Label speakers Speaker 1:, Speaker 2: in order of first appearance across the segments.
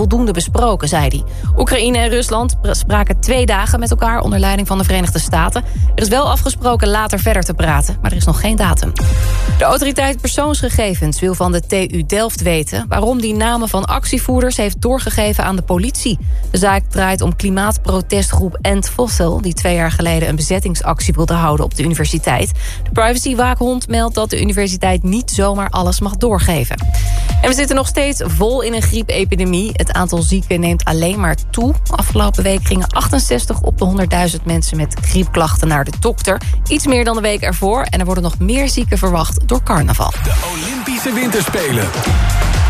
Speaker 1: voldoende besproken, zei hij. Oekraïne en Rusland spraken twee dagen met elkaar... onder leiding van de Verenigde Staten. Er is wel afgesproken later verder te praten, maar er is nog geen datum. De autoriteit persoonsgegevens wil van de TU Delft weten... waarom die namen van actievoerders heeft doorgegeven aan de politie. De zaak draait om klimaatprotestgroep End Fossil... die twee jaar geleden een bezettingsactie wilde houden op de universiteit. De privacywaakhond meldt dat de universiteit niet zomaar alles mag doorgeven. En we zitten nog steeds vol in een griepepidemie. Aantal zieken neemt alleen maar toe. Afgelopen week gingen 68 op de 100.000 mensen met griepklachten naar de dokter. Iets meer dan de week ervoor. En er worden nog meer zieken verwacht door carnaval.
Speaker 2: De Olympische Winterspelen.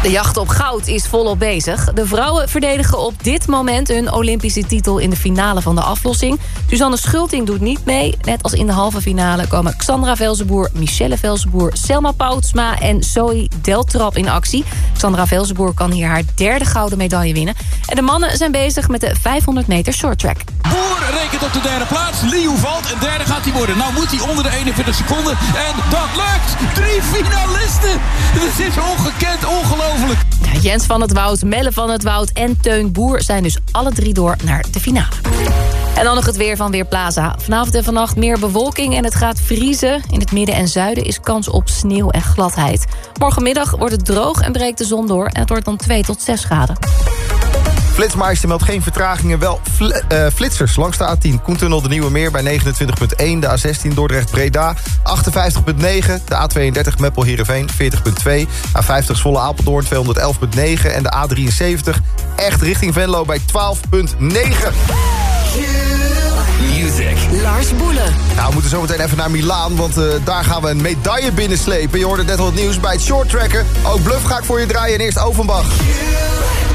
Speaker 1: De jacht op goud is volop bezig. De vrouwen verdedigen op dit moment hun Olympische titel... in de finale van de aflossing. Suzanne Schulting doet niet mee. Net als in de halve finale komen Xandra Velzenboer, Michelle Velzenboer... Selma Poutsma en Zoe Deltrap in actie. Xandra Velzenboer kan hier haar derde gouden medaille winnen. En de mannen zijn bezig met de 500 meter shorttrack.
Speaker 3: Boer rekent op de derde plaats. Liu valt en derde gaat hij worden. Nou moet hij onder de 41 seconden. En dat lukt! Drie finalisten! Dit is ongekend, ongelooflijk.
Speaker 1: Ja, Jens van het Woud, Melle van het Woud en Teun Boer... zijn dus alle drie door naar de finale. En dan nog het weer van Weerplaza. Vanavond en vannacht meer bewolking en het gaat vriezen. In het midden en zuiden is kans op sneeuw en gladheid. Morgenmiddag wordt het droog en breekt de zon door... en het wordt dan 2 tot 6 graden.
Speaker 4: Flitsmeister meldt geen vertragingen, wel fl uh, flitsers langs de A10. Koentunnel de Nieuwe Meer bij 29.1, de A16 Dordrecht-Breda 58.9, de A32 Meppel-Herenveen 40.2, A50 Zwolle Apeldoorn 211.9 en de A73 echt richting Venlo bij 12.9.
Speaker 2: Music.
Speaker 5: Lars Boelen.
Speaker 4: Nou, we moeten zo meteen even naar Milaan, want uh, daar gaan we een medaille binnenslepen. Je hoorde net al het nieuws bij het shorttracken. Ook Bluff ga ik voor je draaien en eerst Overbach.
Speaker 6: Time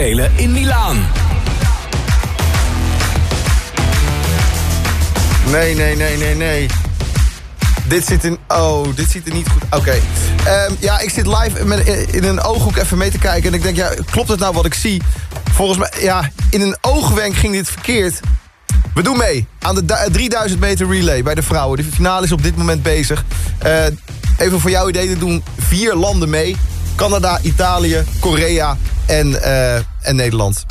Speaker 2: in Milaan.
Speaker 4: Nee, nee, nee, nee, nee. Dit zit in... Oh, dit ziet er niet goed... Oké. Ehm, ja, ik zit live met, in een ooghoek even mee te kijken. En ik denk, ja, klopt het nou wat ik zie? Volgens mij, ja, in een oogwenk ging dit verkeerd. We doen mee aan de du- 3000 meter relay bij de vrouwen. De finale is op dit moment bezig. Eh, even voor jouw idee, er doen vier landen mee. Canada, Italië, Korea en, eh, en Nederland.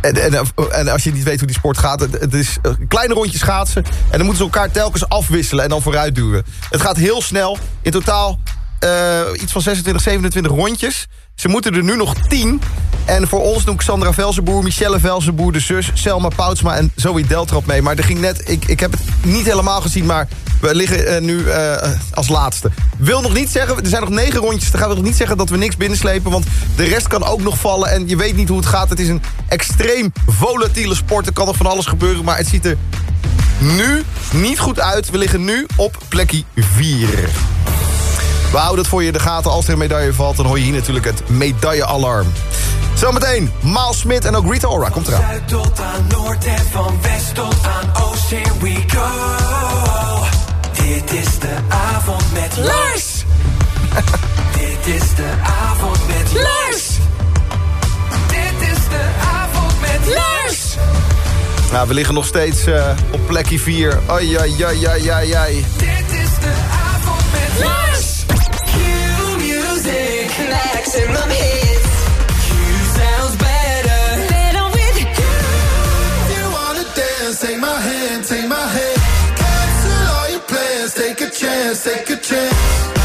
Speaker 4: En, en, als je niet weet hoe die sport gaat... het, is een kleine rondje schaatsen... en dan moeten ze elkaar telkens afwisselen en dan vooruit duwen. Het gaat heel snel. In totaal eh, iets van 26, 27 rondjes. Ze moeten er nu nog 10. En voor ons doen Xandra Velzenboer, Michelle Velzenboer... de zus, Selma Poutsma en Zoe Deltrap mee. Maar er ging net... Ik, ik heb het niet helemaal gezien, maar... We liggen eh, nu eh, als laatste. Wil nog niet zeggen, er zijn nog negen rondjes. Dan gaan we nog niet zeggen dat we niks binnenslepen. Want de rest kan ook nog vallen. En je weet niet hoe het gaat. Het is een extreem volatiele sport. Er kan nog van alles gebeuren. Maar het ziet er nu niet goed uit. We liggen nu op plekje 4. We houden het voor je in de gaten. Als er een medaille valt, dan hoor je hier natuurlijk het medaillealarm. Zometeen, Maal Smit en ook Rita Ora. Komt eraan.
Speaker 5: Zuid tot aan Noord en van West tot aan Oost, here we go. Dit is de avond met Lars. Dit is de avond met Lars. Dit is de avond met Lars.
Speaker 4: Nou, we liggen nog steeds eh, op plekje 4. Ai, ai, ai, ai, ai, ai.
Speaker 5: Dit is de avond met Lars. Q music. Maximum
Speaker 6: dance, take a chance.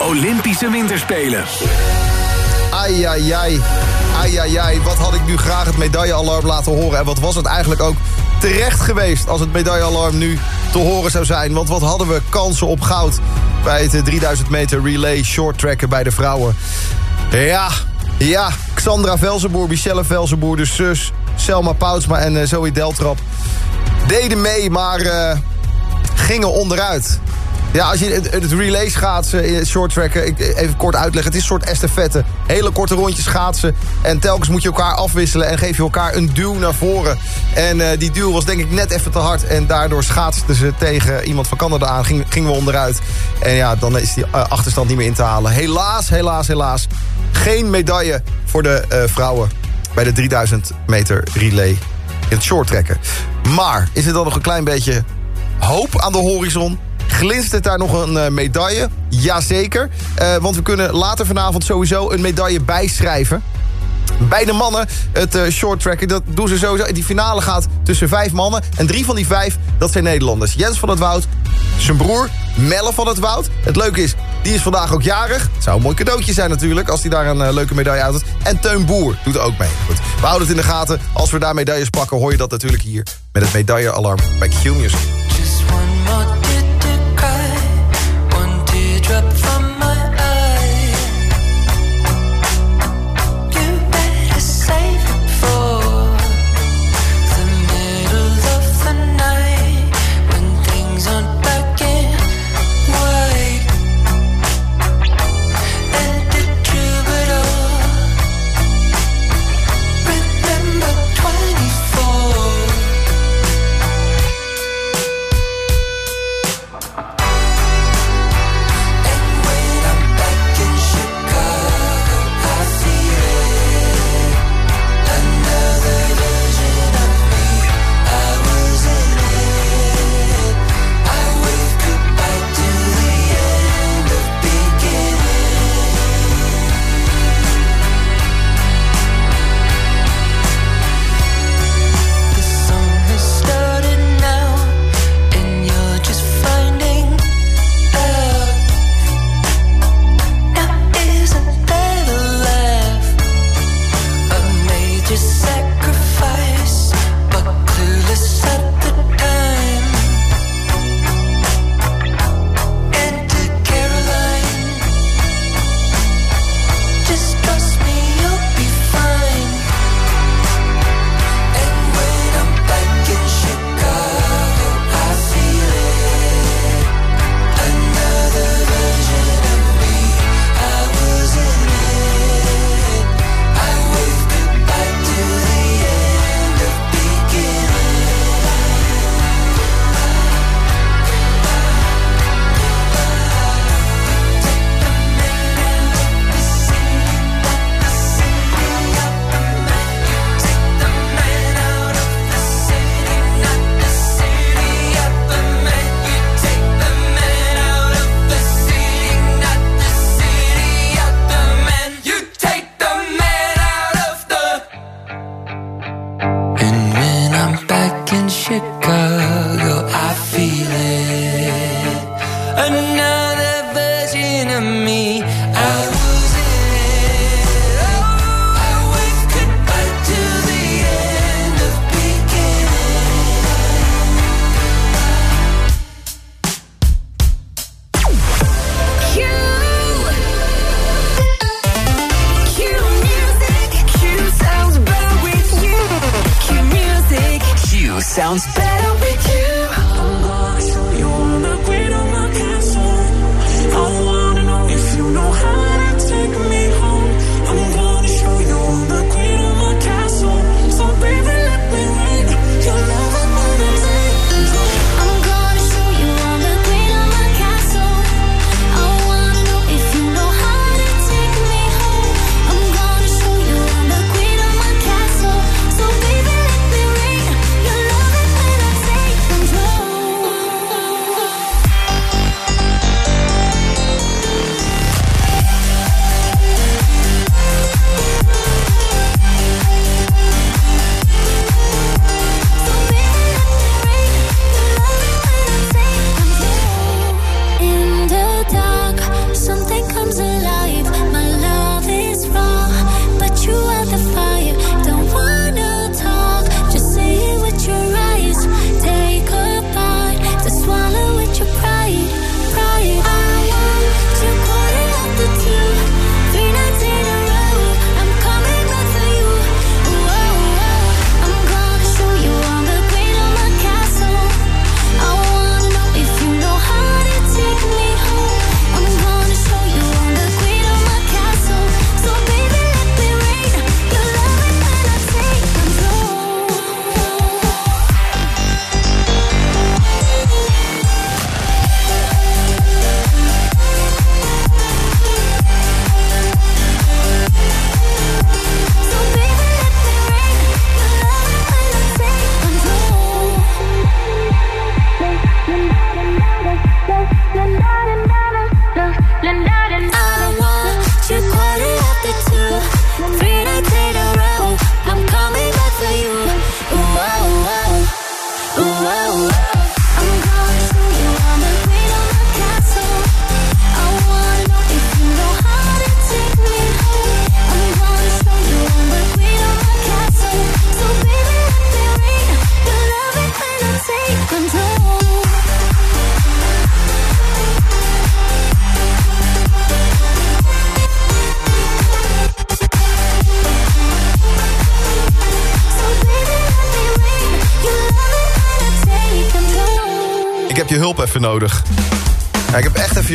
Speaker 2: Olympische Winterspelen.
Speaker 4: Ai, ai, ai. Ai, ai, ai. Wat had ik nu graag het medaillealarm laten horen. En wat was het eigenlijk ook terecht geweest... als het medaillealarm nu te horen zou zijn. Want wat hadden we kansen op goud... bij het eh, 3000 meter relay short tracken bij de vrouwen. Ja, ja. Xandra Velzenboer, Michelle Velzenboer, de zus... Selma Poutsma en eh, Zoe Deltrap deden mee, maar eh, gingen onderuit. Ja, als je het, relay schaatsen, het short tracken, ik even kort uitleggen. Het is een soort estafette. Hele korte rondjes schaatsen. En telkens moet je elkaar afwisselen en geef je elkaar een duw naar voren. En eh, die duw was denk ik net even te hard. En daardoor schaatsten ze tegen iemand van Canada aan. Ging, gingen we onderuit. En ja, dan is die eh, achterstand niet meer in te halen. Helaas, helaas, helaas. Geen medaille voor de eh, vrouwen bij de 3000 meter relay in het short trekken. Maar is er dan nog een klein beetje hoop aan de horizon? Glinstert het daar nog een uh, medaille? Jazeker. Uh, want we kunnen later vanavond sowieso een medaille bijschrijven. Bij de mannen, het uh, short tracken, dat doen ze sowieso. Die finale gaat tussen vijf mannen. En drie van die vijf, dat zijn Nederlanders. Jens van het Woud, zijn broer Melle van het Woud. Het leuke is, die is vandaag ook jarig. Zou een mooi cadeautje zijn natuurlijk, als hij daar een leuke medaille uit heeft. En Teun Boer doet ook mee. We houden het in de gaten. Als we daar medailles pakken, hoor je dat natuurlijk hier... met het medaillealarm bij Q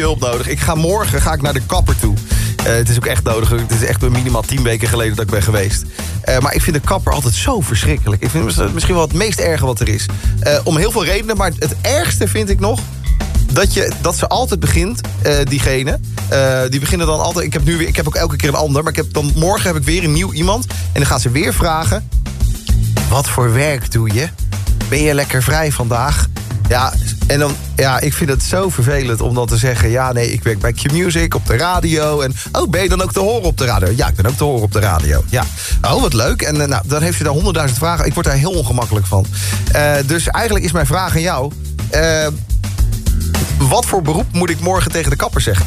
Speaker 4: hulp nodig. Ik ga morgen ga ik naar de kapper toe. Eh, het is ook echt nodig. Het is echt minimaal tien weken geleden dat ik ben geweest. Eh, maar ik vind de kapper altijd zo verschrikkelijk. Ik vind het misschien wel het meest erge wat er is. Eh, om heel veel redenen, maar het ergste vind ik nog... dat, je, dat ze altijd begint, diegene. Die beginnen dan altijd... Ik heb, nu weer, ik heb ook elke keer een ander, maar ik heb dan, morgen heb ik weer een nieuw iemand. En dan gaan ze weer vragen... Wat voor werk doe je? Ben je lekker vrij vandaag? Ja, en dan, ja, ik vind het zo vervelend om dan te zeggen... ja, nee, ik werk bij Q-Music op de radio. En, oh, ben je dan ook te horen op de radio? Ja, ik ben ook te horen op de radio. Ja, oh, wat leuk. En eh, nou, dan heeft je daar honderdduizend vragen. Ik word daar heel ongemakkelijk van. Eh, dus eigenlijk is mijn vraag aan jou... eh, wat voor beroep moet ik morgen tegen de kapper zeggen?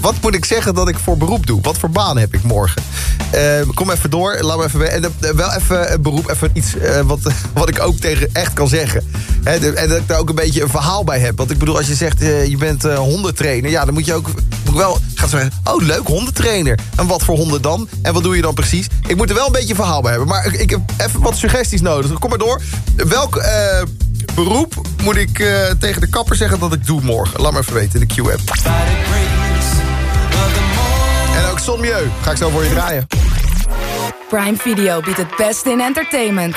Speaker 4: Wat moet ik zeggen dat ik voor beroep doe? Wat voor baan heb ik morgen? Eh, kom even door, laat me even... we- En eh, wel even een beroep, even iets eh, wat, wat ik ook tegen echt kan zeggen. En dat ik daar ook een beetje een verhaal bij heb. Want ik bedoel, als je zegt, eh, je bent eh, hondentrainer... ja, dan moet je ook moet wel gaan zeggen... oh, leuk, hondentrainer. En wat voor honden dan? En wat doe je dan precies? Ik moet er wel een beetje verhaal bij hebben. Maar ik, heb even wat suggesties nodig. Kom maar door. Welk... eh, beroep moet ik eh, tegen de kapper zeggen dat ik doe morgen? Laat me even weten in de Q-app. Ga ik zo voor je draaien.
Speaker 7: Prime Video biedt het beste in entertainment.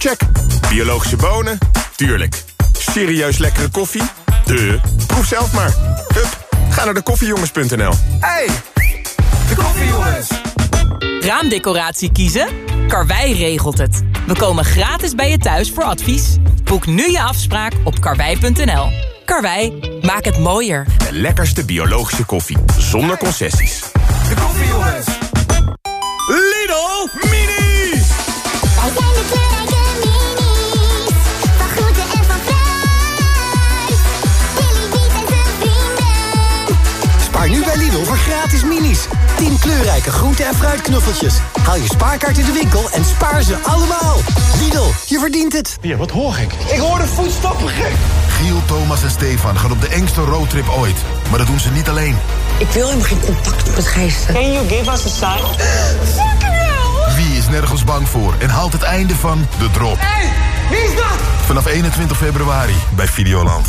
Speaker 8: Check. Biologische bonen? Tuurlijk. Serieus lekkere koffie? De. Proef zelf maar. Hup, ga naar de koffiejongens.nl.
Speaker 5: Hey, de koffiejongens.
Speaker 9: Raamdecoratie kiezen? Karwei regelt het. We komen gratis bij je thuis voor advies. Boek nu je afspraak op karwei.nl. Karwei, maak het mooier.
Speaker 8: De lekkerste biologische koffie. Zonder concessies.
Speaker 5: De koffiejongens.
Speaker 8: Lidl Mini!
Speaker 10: Wij zijn de kleurrijke minis.
Speaker 11: Lidl voor gratis minis. 10 kleurrijke groente- en fruitknuffeltjes. Haal je spaarkaart in de winkel en spaar ze allemaal. Lidl, je verdient het.
Speaker 12: Ja, wat hoor ik?
Speaker 5: Ik hoorde voetstappen gek.
Speaker 12: Giel, Thomas en Stefan gaan op de engste roadtrip ooit. Maar dat doen ze niet alleen.
Speaker 13: Ik wil helemaal geen contact met geesten.
Speaker 5: Can you give us a sign?
Speaker 12: Wie is nergens bang voor en haalt het einde van De Drop?
Speaker 5: Hey, wie is dat?
Speaker 12: Vanaf 21 februari bij Videoland.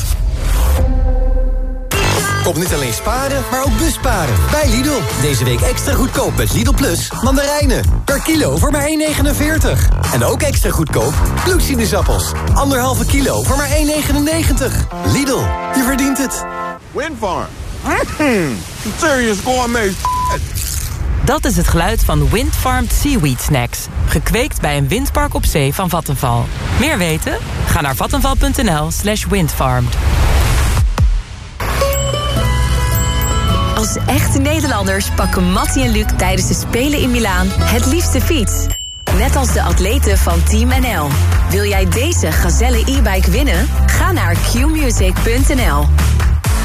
Speaker 11: Kom niet alleen sparen, maar ook busparen. Bij Lidl. Deze week extra goedkoop met Lidl Plus. Mandarijnen. Per kilo voor maar 1,49. En ook extra goedkoop bloedsinusappels. Anderhalve kilo voor maar 1,99. Lidl, je verdient het.
Speaker 8: Windfarm. Mm, serious gourmet.
Speaker 9: Dat is het geluid van Windfarmed Seaweed Snacks. Gekweekt bij een windpark op zee van Vattenval. Meer weten? Ga naar vattenval.nl slash windfarmed.
Speaker 13: Als echte Nederlanders pakken Mattie en Luc tijdens de Spelen in Milaan het liefste fiets. Net als de atleten van Team NL. Wil jij deze Gazelle e-bike winnen? Ga naar qmusic.nl.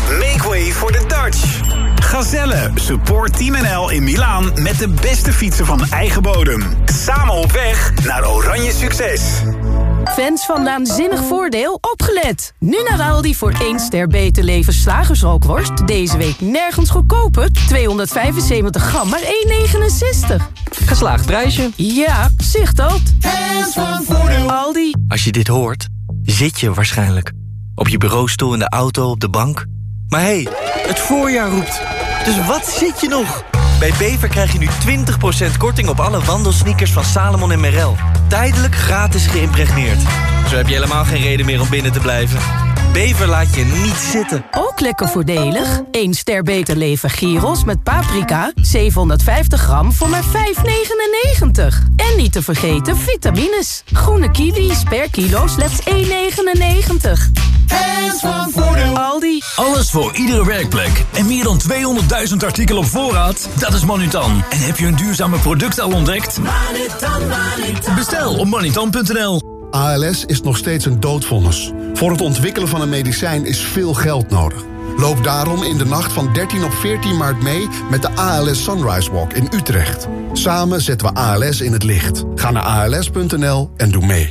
Speaker 14: Make way voor de Dutch. Gazelle, support Team NL in Milaan met de beste fietsen van eigen bodem. Samen op weg naar oranje succes.
Speaker 7: Fans van Naanzinnig Voordeel, opgelet! Nu naar Aldi voor 1 ster beter leven slagersrookworst. Deze week nergens goedkoper. 275 gram, maar 1,69.
Speaker 15: Geslaagd prijsje.
Speaker 7: Ja, zicht dat.
Speaker 5: Fans van Voordeel.
Speaker 7: Aldi.
Speaker 15: Als je dit hoort, zit je waarschijnlijk. Op je bureaustoel, in de auto, op de bank. Maar hé, hey, het voorjaar roept. Dus wat zit je nog? Bij Bever krijg je nu 20% korting op alle wandelsneakers van Salomon en Merrell. Tijdelijk gratis geïmpregneerd. Zo heb je helemaal geen reden meer om binnen te blijven. Bever laat je niet zitten.
Speaker 7: Ook lekker voordelig. 1 ster beter leven gyros met paprika. 750 gram voor maar 5,99. En niet te vergeten vitamines. Groene kiwis per kilo slechts 1,99.
Speaker 5: Fans van Voordeel.
Speaker 7: Aldi.
Speaker 16: Alles voor iedere werkplek. En meer dan 200.000 artikelen op voorraad? Dat is Manutan. En heb je een duurzame product al ontdekt?
Speaker 5: Manutan, Manutan.
Speaker 16: Bestel op manutan.nl.
Speaker 17: ALS is nog steeds een doodvonnis. Voor het ontwikkelen van een medicijn is veel geld nodig. Loop daarom in de nacht van 13 op 14 maart mee met de ALS Sunrise Walk in Utrecht. Samen zetten we ALS in het licht. Ga naar als.nl en doe mee.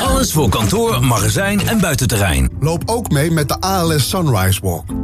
Speaker 14: Alles voor kantoor, magazijn en buitenterrein.
Speaker 17: Loop ook mee met de ALS Sunrise Walk.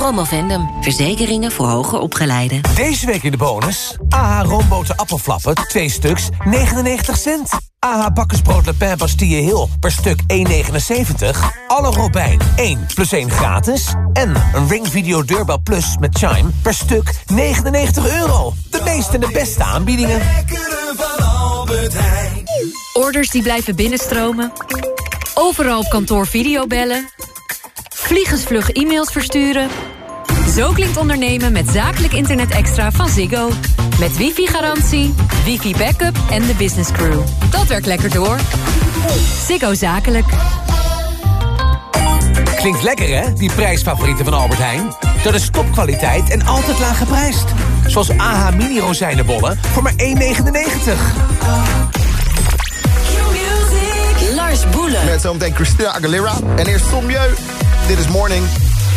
Speaker 1: Promovendum, verzekeringen voor hoger opgeleiden.
Speaker 18: Deze week in de bonus. AH roomboten appelflappen, 2 stuks, 99 cent. AH bakkersbrood Le Pen Bastille Hill per stuk 1,79. Alle Robijn 1 plus 1 gratis. En een Ring Video Deurbel Plus met Chime per stuk 99 euro. De meeste en de beste aanbiedingen.
Speaker 9: Orders die blijven binnenstromen. Overal op kantoor videobellen. Vliegensvlug e-mails versturen. Zo klinkt ondernemen met zakelijk internet extra van Ziggo. Met wifi-garantie, wifi-backup en de business crew. Dat werkt lekker door. Ziggo Zakelijk.
Speaker 18: Klinkt lekker hè, die prijsfavorieten van Albert Heijn? Dat is topkwaliteit en altijd laag geprijsd. Zoals AH mini rozijnenbollen voor maar 1,99.
Speaker 19: Lars Boelen.
Speaker 4: Met zometeen Christina Aguilera. En eerst Tom Jeu. Dit is Morning.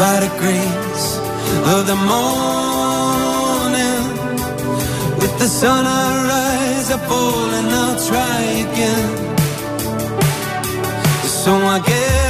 Speaker 20: By the grace of the morning, with the sun I rise, I fall and I'll try again. So I get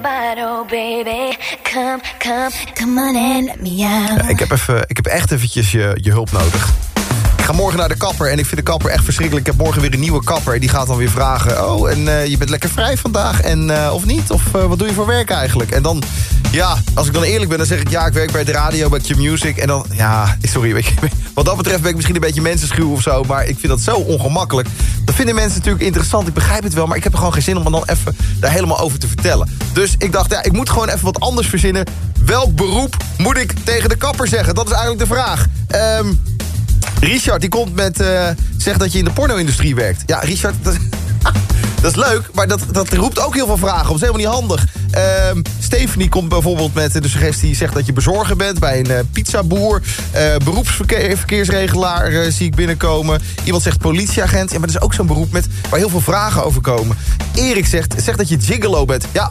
Speaker 10: baby. Come, come, come on and let me out.
Speaker 4: Ik, heb even, ik heb echt eventjes je, je hulp nodig. Ik ga morgen naar de kapper en ik vind de kapper echt verschrikkelijk. Ik heb morgen weer een nieuwe kapper en die gaat dan weer vragen... oh, en eh, je bent lekker vrij vandaag en, eh, of niet? Of eh, wat doe je voor werk eigenlijk? En dan, ja, als ik dan eerlijk ben, dan zeg ik... ja, ik werk bij de radio, bij Q-Music. En dan, ja, sorry, wat dat betreft ben ik misschien een beetje mensenschuw of zo... maar ik vind dat zo ongemakkelijk. Dat vinden mensen natuurlijk interessant, ik begrijp het wel... maar ik heb er gewoon geen zin om dan even daar helemaal over te vertellen. Dus ik dacht, ja, ik moet gewoon even wat anders verzinnen. Welk beroep moet ik tegen de kapper zeggen? Dat is eigenlijk de vraag. Ehm... Richard, die komt met... eh zegt dat je in de porno-industrie werkt. Ja, Richard, dat is leuk, maar dat, dat roept ook heel veel vragen op. Dat is helemaal niet handig. Ehm Stephanie komt bijvoorbeeld met de suggestie... zegt dat je bezorger bent bij een eh, pizzaboer. Eh beroepsverkeersregelaar eh, zie ik binnenkomen. Iemand zegt politieagent. Ja, maar dat is ook zo'n beroep met, waar heel veel vragen over komen. Erik zegt, zegt dat je gigolo bent. Ja,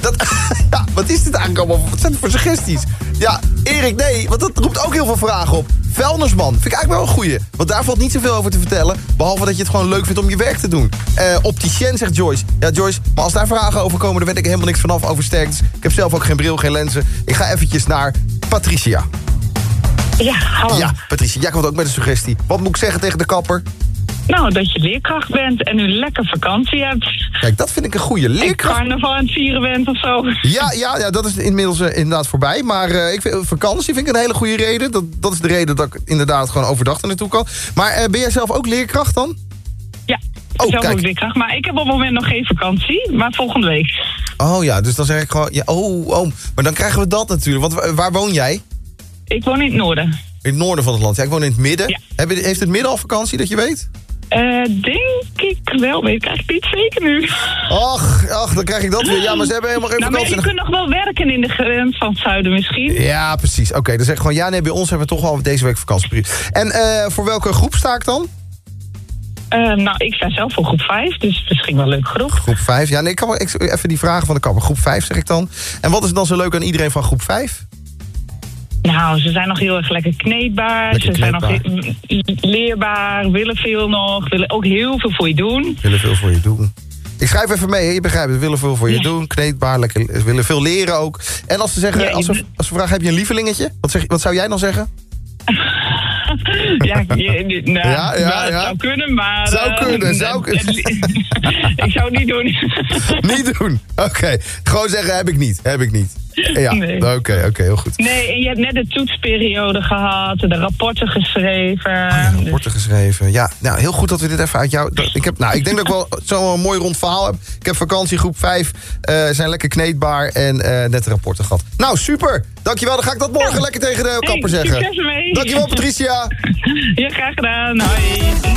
Speaker 4: dat, ja, wat is dit eigenlijk allemaal? Wat zijn het voor suggesties? Ja, Erik, nee, want dat roept ook heel veel vragen op. Vuilnisman, vind ik eigenlijk wel een goeie. Want daar valt niet zoveel over te vertellen. Behalve dat je het gewoon leuk vindt om je werk te doen. Eh opticien, zegt Joyce. Ja, Joyce, maar als daar vragen over komen... dan weet ik helemaal niks vanaf over sterktes. Ik heb zelf ook geen bril, geen lenzen. Ik ga eventjes naar Patricia.
Speaker 21: Ja, hallo.
Speaker 4: Ja, Patricia, jij komt ook met een suggestie. Wat moet ik zeggen tegen de kapper?
Speaker 21: Nou, dat je leerkracht bent en nu lekker vakantie hebt.
Speaker 4: Kijk, dat vind ik een goede
Speaker 21: En
Speaker 4: leerkracht.
Speaker 21: carnaval aan het vieren bent of zo.
Speaker 4: Ja, ja, ja, dat is inmiddels eh, inderdaad voorbij. Maar eh, ik vind, vakantie vind ik een hele goede reden. Dat, dat is de reden dat ik inderdaad gewoon overdag er naartoe kan. Maar eh, ben jij zelf ook leerkracht dan?
Speaker 21: Ja,
Speaker 4: Oh,
Speaker 21: zelf
Speaker 4: kijk.
Speaker 21: ook leerkracht. Maar ik heb op het moment nog geen vakantie, maar volgende week.
Speaker 4: Oh ja, dus dan zeg ik gewoon... Ja, oh, oh, maar dan krijgen we dat natuurlijk. Want wa- waar woon jij?
Speaker 21: Ik woon in het noorden.
Speaker 4: In het noorden van het land. Ja, ik woon in het midden. Heeft het midden al vakantie, dat je weet?
Speaker 21: Eh, denk ik wel, weet ik eigenlijk niet zeker nu.
Speaker 4: Ach, ach, dan krijg ik dat weer. Ja, maar ze hebben helemaal geen
Speaker 21: Nou, maar
Speaker 4: vakantie.
Speaker 21: je kunt nog wel werken in de grens van het zuiden misschien.
Speaker 4: Ja, precies. Oké, dan zeg ik gewoon... Ja, nee, bij ons hebben we toch al deze week vakantie. En eh, voor welke groep sta ik dan?
Speaker 21: Eh, nou, ik sta zelf voor groep 5, dus misschien wel leuk groep.
Speaker 4: Groep 5. Ja, nee, ik kan wel ik, even die vragen van de kapper. Groep 5 zeg ik dan. En wat is dan zo leuk aan iedereen van groep 5?
Speaker 21: Nou, ze zijn nog heel erg lekker kneedbaar.
Speaker 4: Lekker
Speaker 21: ze zijn nog he- leerbaar, willen veel nog, willen ook heel veel voor je doen.
Speaker 4: Willen veel voor je doen. Ik schrijf even mee, je begrijpt het. Willen veel voor je doen, kneedbaar, lekker, willen veel leren ook. En als ze zeggen,
Speaker 21: Ja,
Speaker 4: als ze,
Speaker 21: je-
Speaker 4: als ze vragen, heb je een lievelingetje? Wat, zeg, wat zou jij dan zeggen?
Speaker 21: Ja, je, nou,
Speaker 4: Ja, ja,
Speaker 21: nou, het
Speaker 4: ja.
Speaker 21: zou kunnen, maar...
Speaker 4: Zou
Speaker 21: eh,
Speaker 4: kunnen, zou kunnen.
Speaker 21: ik zou het niet doen.
Speaker 4: niet doen. Oké, gewoon zeggen, heb ik niet, heb ik niet. Ja,
Speaker 21: Nee.
Speaker 4: oké, oké, heel goed.
Speaker 21: Nee, en je hebt net de toetsperiode gehad, de rapporten geschreven.
Speaker 4: Oh Rapporten geschreven. Ja, nou, heel goed dat we dit even uit jou... Ik, heb, nou, ik denk dat ik wel zo'n mooi rond verhaal heb. Ik heb vakantie, groep 5, eh, zijn lekker kneedbaar en eh, net de rapporten gehad. Nou, super. Dankjewel, dan ga ik dat morgen lekker tegen de kapper
Speaker 21: Hey,
Speaker 4: zeggen.
Speaker 21: succes ermee.
Speaker 4: Dankjewel, Patricia.
Speaker 21: Ja, graag gedaan. Hoi.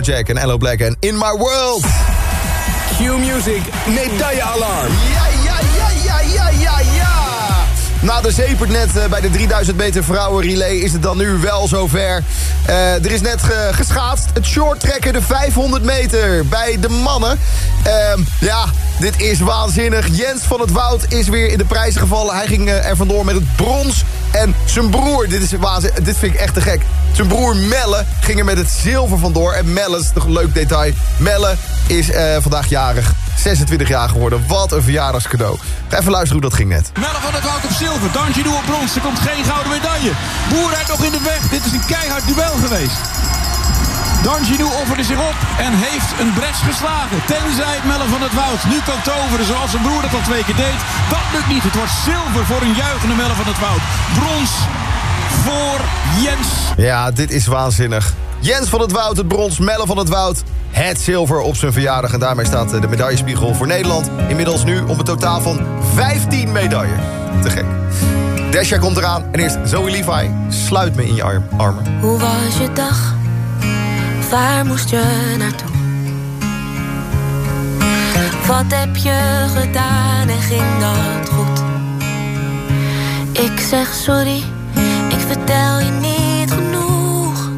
Speaker 4: Afrojack en Ello Black en In My World.
Speaker 14: Q-Music, medaillealarm.
Speaker 4: Ja, ja, ja, ja, ja, ja, ja. Na de zeepert net eh, bij de 3000 meter vrouwen relay is het dan nu wel zover. Eh, er is net ge- geschaatst. Het short trekken de 500 meter bij de mannen. Ehm, ja, dit is waanzinnig. Jens van het Woud is weer in de prijzen gevallen. Hij ging eh, er vandoor met het brons. En zijn broer, dit, is waanzin, dit vind ik echt te gek. Zijn broer Melle ging er met het zilver vandoor. En Melle, is toch een leuk detail. Melle is eh, vandaag jarig. 26 jaar geworden. Wat een verjaardagscadeau. Even luisteren hoe dat ging net.
Speaker 22: Melle van het Woud op zilver, Danjidou op brons. Er komt geen gouden medaille. Boer rijdt nog in de weg. Dit is een keihard duel geweest. Danjidou offerde zich op en heeft een bres geslagen. Tenzij Melle van het Woud nu kan toveren zoals zijn broer dat al twee keer deed. Dat lukt niet. Het wordt zilver voor een juichende Melle van het Woud. Brons voor Jens.
Speaker 4: Ja, dit is waanzinnig. Jens van het Woud, het brons, Melle van het Woud. Het zilver op zijn verjaardag. En daarmee staat eh, de medaillespiegel voor Nederland... inmiddels nu op een totaal van 15 medailles. Te gek. Desha komt eraan. En eerst Zoe Levi. Sluit me in je arm, armen.
Speaker 10: Hoe was je dag? Waar moest je naartoe? Wat heb je gedaan en ging dat goed? Ik zeg sorry, ik vertel je niet genoeg.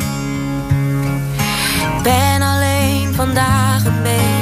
Speaker 10: Ik ben alleen vandaag een beetje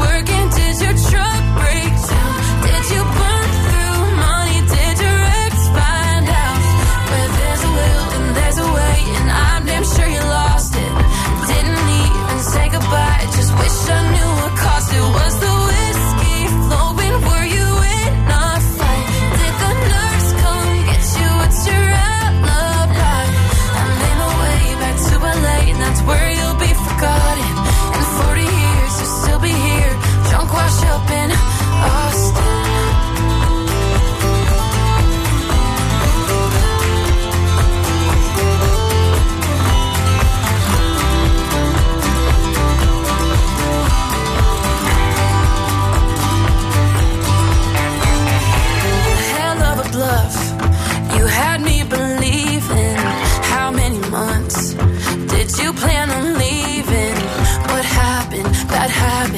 Speaker 10: working?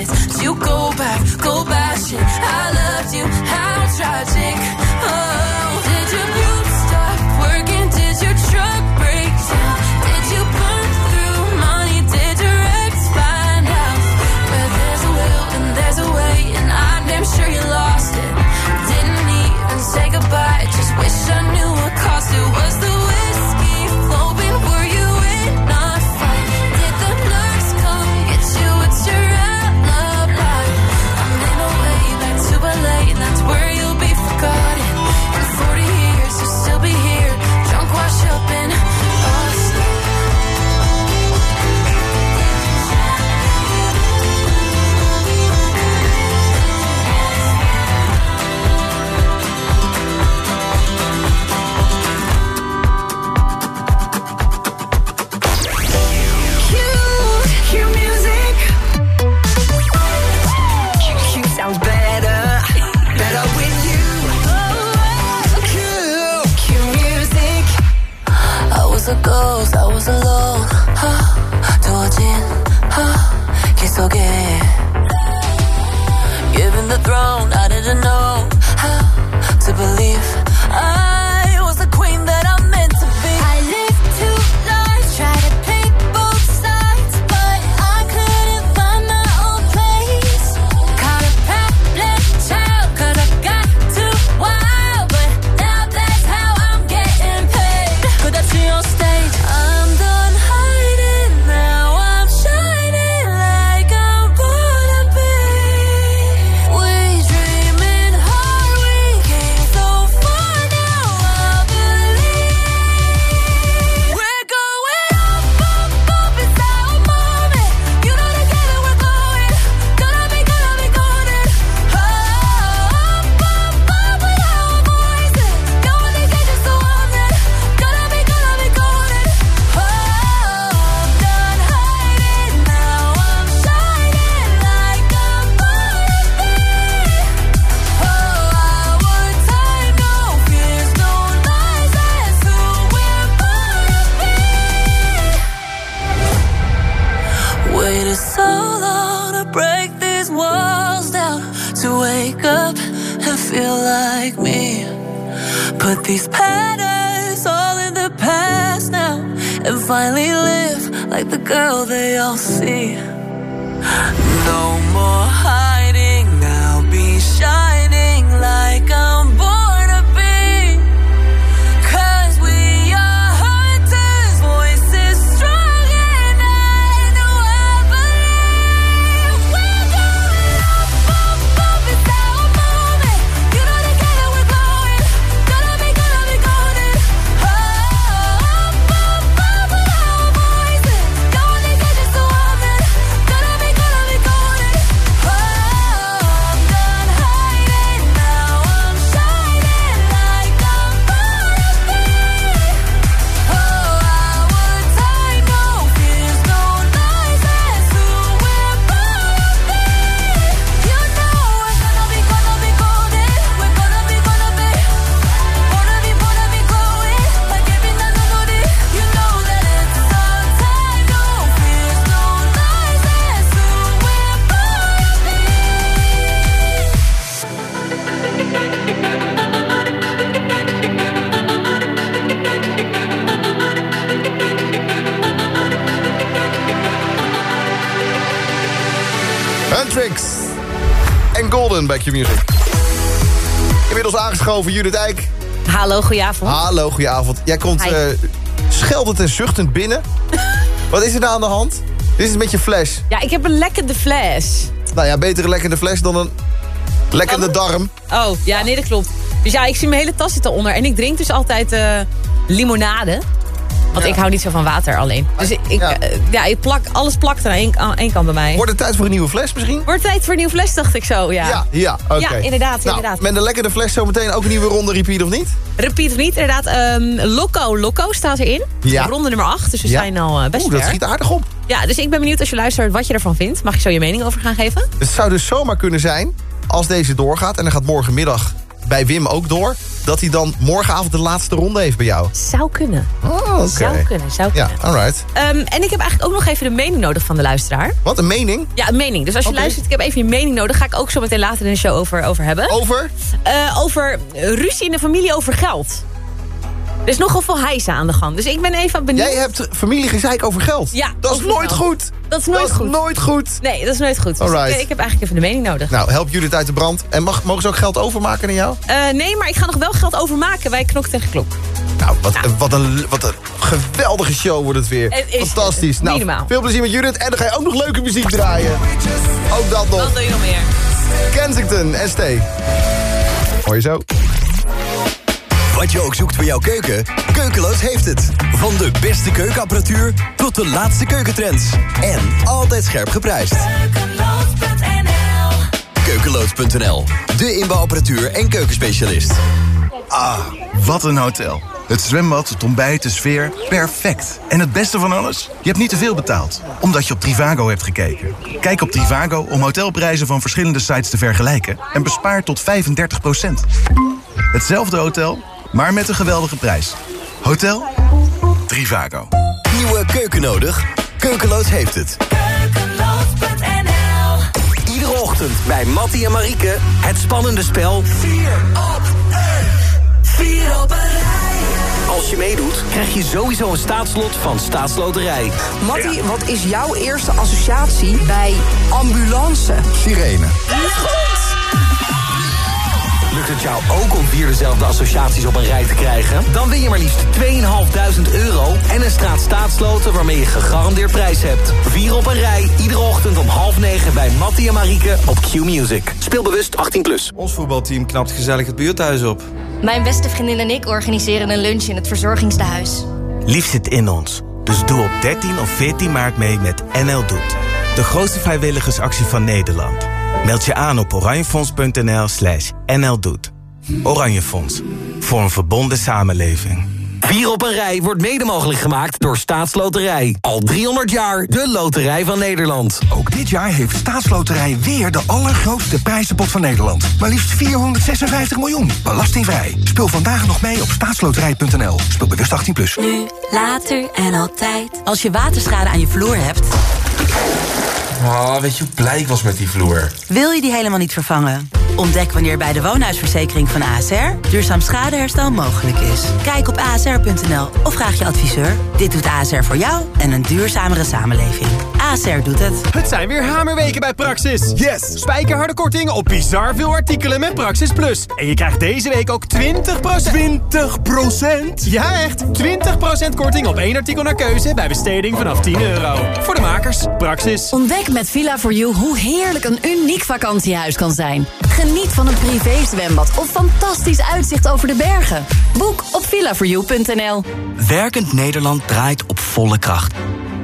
Speaker 10: Did you go back, go bashing? I loved you. How tragic. 속에
Speaker 4: bij Q-Music. Inmiddels aangeschoven Judith Eijk.
Speaker 1: Hallo, goedenavond.
Speaker 4: Hallo, goedenavond. Jij komt eh scheldend en zuchtend binnen. Wat is er nou aan de hand? Dit is met je fles.
Speaker 1: Ja, ik heb een lekkende fles.
Speaker 4: Nou ja, beter een lekkende fles dan een lekkende darm.
Speaker 1: Oh, ja, nee, dat klopt. Dus ja, ik zie mijn hele tas zitten onder. En ik drink dus altijd eh, limonade. Want ik hou niet zo van water alleen. Dus ik, ik,
Speaker 4: Ja.
Speaker 1: eh, ja, ik plak, alles plakt aan één, aan één kant bij mij.
Speaker 4: Wordt het tijd voor een nieuwe fles misschien?
Speaker 1: Wordt tijd voor een nieuwe fles, dacht ik zo, ja.
Speaker 4: Ja, ja, oké.
Speaker 1: Ja, inderdaad,
Speaker 4: Nou,
Speaker 1: inderdaad.
Speaker 4: Met een lekkere fles zometeen ook een nieuwe ronde repeat of niet?
Speaker 1: Repeat of niet, inderdaad. ehm, Loco Loco staat erin.
Speaker 4: Ja.
Speaker 1: Ronde nummer 8, dus we zijn al eh, best
Speaker 4: Oeh, dat
Speaker 1: ver.
Speaker 4: schiet aardig op.
Speaker 1: Ja, dus ik ben benieuwd als je luistert wat je ervan vindt. Mag ik zo je mening over gaan geven?
Speaker 4: Het zou dus zomaar kunnen zijn, als deze doorgaat... en dan gaat morgenmiddag bij Wim ook door... dat hij dan morgenavond de laatste ronde heeft bij jou.
Speaker 1: Zou kunnen.
Speaker 4: Oh, oké.
Speaker 1: Zou kunnen, zou
Speaker 4: Ja,
Speaker 1: kunnen.
Speaker 4: alright.
Speaker 1: Ehm, en ik heb eigenlijk ook nog even de mening nodig van de luisteraar.
Speaker 4: Wat, een mening?
Speaker 1: Ja, een mening. Dus als je luistert, ik heb even je mening nodig. Ga ik ook zo meteen later in de show over, over hebben.
Speaker 4: Over?
Speaker 1: Eh, over ruzie in de familie over geld. Er is nogal veel hijsen aan de gang. Dus ik ben even benieuwd.
Speaker 4: Jij hebt familiegezeik over geld.
Speaker 1: Ja,
Speaker 4: Dat is nooit
Speaker 1: geld.
Speaker 4: goed.
Speaker 1: Dat is nooit
Speaker 4: Dat is
Speaker 1: goed.
Speaker 4: nooit goed.
Speaker 1: Nee, dat is nooit goed. Dus ik,
Speaker 4: Alright.
Speaker 1: ik heb eigenlijk even de mening nodig.
Speaker 4: Nou, help Judith uit de brand. En mag, mogen ze ook geld overmaken naar jou?
Speaker 1: Eh, nee, maar ik ga nog wel geld overmaken bij Knok tegen Klok.
Speaker 4: Nou, wat, wat, een, wat een geweldige show wordt het weer.
Speaker 1: Het is
Speaker 4: Fantastisch. Nou, veel plezier met Judith. En dan ga je ook nog leuke muziek draaien. Ook dat nog.
Speaker 1: Wat wil je nog meer?
Speaker 4: Kensington, ST. Hoor je zo.
Speaker 11: Wat je ook zoekt voor jouw keuken, Keukeloos heeft het. Van de beste keukenapparatuur tot de laatste keukentrends. En altijd scherp geprijsd. Keukeloos.nl, de inbouwapparatuur en keukenspecialist.
Speaker 12: Ah, wat een hotel. Het zwembad, het ontbijt, de sfeer, perfect. En het beste van alles? Je hebt niet te veel betaald, omdat je op Trivago hebt gekeken. Kijk op Trivago om hotelprijzen van verschillende sites te vergelijken... en bespaar tot 35% Hetzelfde hotel, maar met een geweldige prijs. Hotel Trivago.
Speaker 11: Nieuwe keuken nodig? Keukeloos heeft het.
Speaker 10: Keukeloos.nl
Speaker 18: ochtend bij Mattie en Marieke het spannende spel 4 op 1. 4 op een rij. Als je meedoet, krijg je sowieso een staatslot van Staatsloterij.
Speaker 23: Mattie, wat is jouw eerste associatie bij ambulance?
Speaker 24: Sirene.
Speaker 18: Lukt het jou ook om vier dezelfde associaties op een rij te krijgen? Dan win je maar liefst 2.500 euro en een straat staatsloten waarmee je gegarandeerd prijs hebt. Vier op een rij, iedere ochtend om half negen bij Mattie en Marieke op Q-Music. Speel bewust 18+. Plus.
Speaker 25: Ons voetbalteam knapt gezellig het buurthuis op.
Speaker 26: Mijn beste vriendin en ik organiseren een lunch in het verzorgingstehuis.
Speaker 27: Lief zit in ons. Dus doe op 13 of 14 maart mee met NL Doet. De grootste vrijwilligersactie van Nederland. Meld je aan op oranjefonds.nl slash NL Doet. Oranje Fonds. Voor een verbonden samenleving.
Speaker 18: Vier op een rij wordt mede mogelijk gemaakt door Staatsloterij. Al 300 jaar de loterij van Nederland.
Speaker 12: Ook dit jaar heeft Staatsloterij weer de allergrootste prijzenpot van Nederland. Maar liefst 456 miljoen. Belastingvrij. Speel vandaag nog mee op staatsloterij.nl. Speel bewust 18+. Plus.
Speaker 9: Nu, later en altijd. Als je waterschade aan je vloer hebt,
Speaker 28: Oh, weet je hoe blij ik was met die vloer?
Speaker 9: wil je die helemaal niet vervangen. Ontdek wanneer bij de woonhuisverzekering van ASR duurzaam schadeherstel mogelijk is. Kijk op asr.nl of vraag je adviseur. Dit doet ASR voor jou en een duurzamere samenleving. Doet het.
Speaker 29: Het zijn weer hamerweken bij Praxis. Yes! Spijkerharde korting op bizar veel artikelen met Praxis Plus. En je krijgt deze week ook 20%... 20%? Ja, echt! 20% korting op één artikel naar keuze bij besteding vanaf 10 euro. Voor de makers, Praxis.
Speaker 1: Ontdek met Villa4You hoe heerlijk een uniek vakantiehuis kan zijn. Geniet van een privézwembad of fantastisch uitzicht over de bergen. Boek op villa4you.nl.
Speaker 15: Werkend Nederland draait op volle kracht.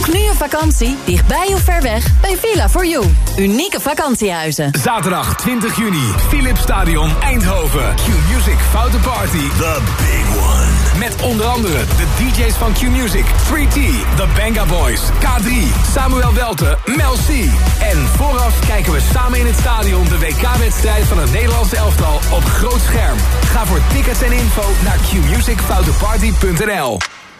Speaker 1: Boek een vakantie, dichtbij of ver weg, bij Villa4You. Unieke vakantiehuizen.
Speaker 14: Zaterdag 20 juni, Philips Stadion Eindhoven. Q-Music Foute Party. The big one. Met onder andere de DJ's van Q-Music, 3T, The Banga Boys, K3, Samuel Welte, Mel C. En vooraf kijken we samen in het stadion de WK-wedstrijd van het Nederlandse elftal op groot scherm. Ga voor tickets en info naar qmusicfouteparty.nl.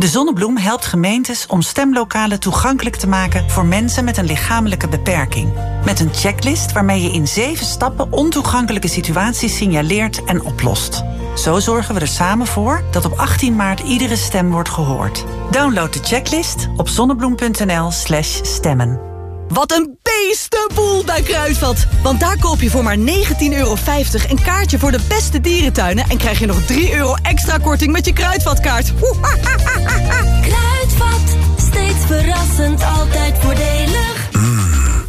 Speaker 30: De Zonnebloem helpt gemeentes om stemlokalen toegankelijk te maken voor mensen met een lichamelijke beperking. Met een checklist waarmee je in zeven stappen ontoegankelijke situaties signaleert en oplost. Zo zorgen we er samen voor dat op 18 maart iedere stem wordt gehoord. Download de checklist op zonnebloem.nl/slash stemmen.
Speaker 31: Wat een beestenboel bij Kruidvat. Want daar koop je voor maar 19,50 euro een kaartje voor de beste dierentuinen... en krijg je nog 3 euro extra korting met je Kruidvatkaart.
Speaker 6: Kruidvat, steeds verrassend, altijd voordelig.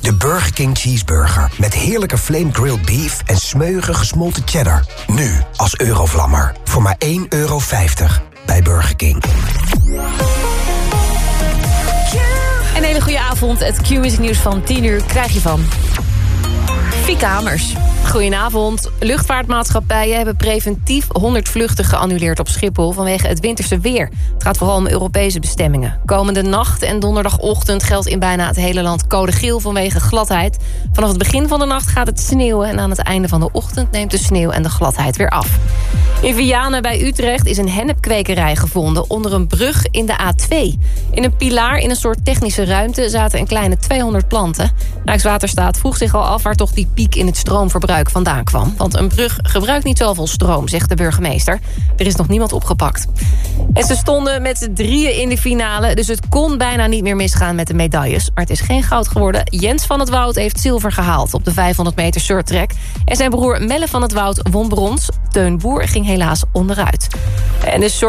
Speaker 11: De Burger King Cheeseburger. Met heerlijke flame grilled beef en smeuige gesmolten cheddar. Nu als Eurovlammer. Voor maar 1,50 euro bij Burger King.
Speaker 1: Een hele goede avond. Het Q-music nieuws van 10 uur krijg je van... Fieke Hamers. Goedenavond. Luchtvaartmaatschappijen hebben preventief 100 vluchten geannuleerd op Schiphol vanwege het winterse weer. Het gaat vooral om Europese bestemmingen. Komende nacht en donderdagochtend geldt in bijna het hele land code geel vanwege gladheid. Vanaf het begin van de nacht gaat het sneeuwen en aan het einde van de ochtend neemt de sneeuw en de gladheid weer af. In Vianen bij Utrecht is een hennepkwekerij gevonden onder een brug in de A2. In een pilaar in een soort technische ruimte zaten een kleine 200 planten. Rijkswaterstaat vroeg zich al af waar toch die piek in het stroomverbruik vandaan kwam. Want een brug gebruikt niet zoveel stroom, zegt de burgemeester. Er is nog niemand opgepakt. En ze stonden met z'n drieën in de finale, dus het kon bijna niet meer misgaan met de medailles. Maar het is geen goud geworden. Jens van het Woud heeft zilver gehaald op de 500 meter short track. En zijn broer Melle van het Woud won brons. Teun Boer ging helaas onderuit. En de